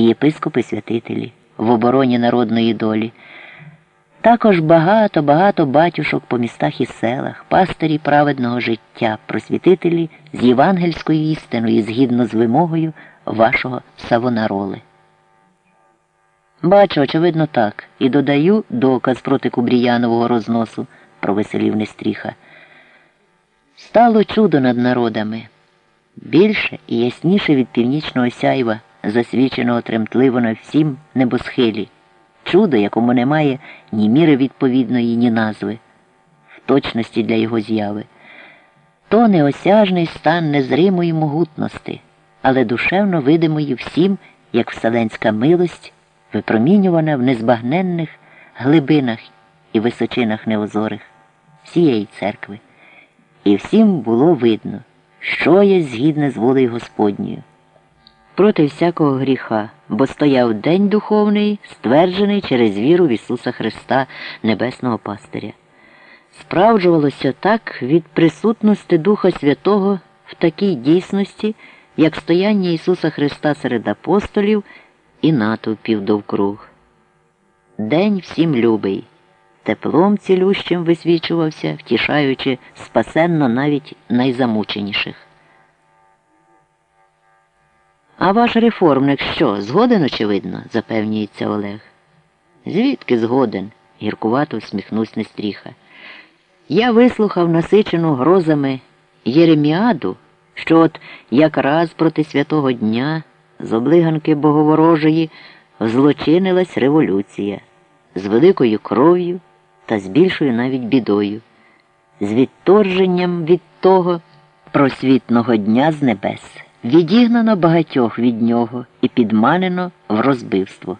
і єпископи святителі в обороні народної долі. Також багато-багато батюшок по містах і селах, пастирі праведного життя, просвітителі з євангельською істиною згідно з вимогою вашого Савонароли. Бачу, очевидно, так, і додаю доказ проти Кубріянового розносу, провеселів Нестріха. Стало чудо над народами. Більше і ясніше від північного сяйва, засвіченого тремтливо на всім небосхилі, чудо, якому немає ні міри відповідної, ні назви, в точності для його зяви. То неосяжний стан незримої могутності, але душевно видимої всім, як вселенська милость, випромінювана в незбагненних глибинах і височинах неозорих всієї церкви. І всім було видно, що є згідне з волею Господньою. Проти всякого гріха, бо стояв день духовний, стверджений через віру в Ісуса Христа, Небесного Пастиря. Справджувалося так від присутності Духа Святого в такій дійсності, як стояння Ісуса Христа серед апостолів і натовпів довкруг. День всім любий, теплом цілющим висвічувався, втішаючи спасенно навіть найзамученіших. А ваш реформник що, згоден, очевидно, запевнюється Олег. Звідки згоден? гіркувато всміхнусь Нестріха. Я вислухав насичену грозами Єреміаду, що от якраз проти святого дня з облиганки Боговорожої злочинилась революція з великою кров'ю та з більшою навіть бідою, з відторженням від того просвітного дня з небес. Відігнано багатьох від нього і підманено в розбивство.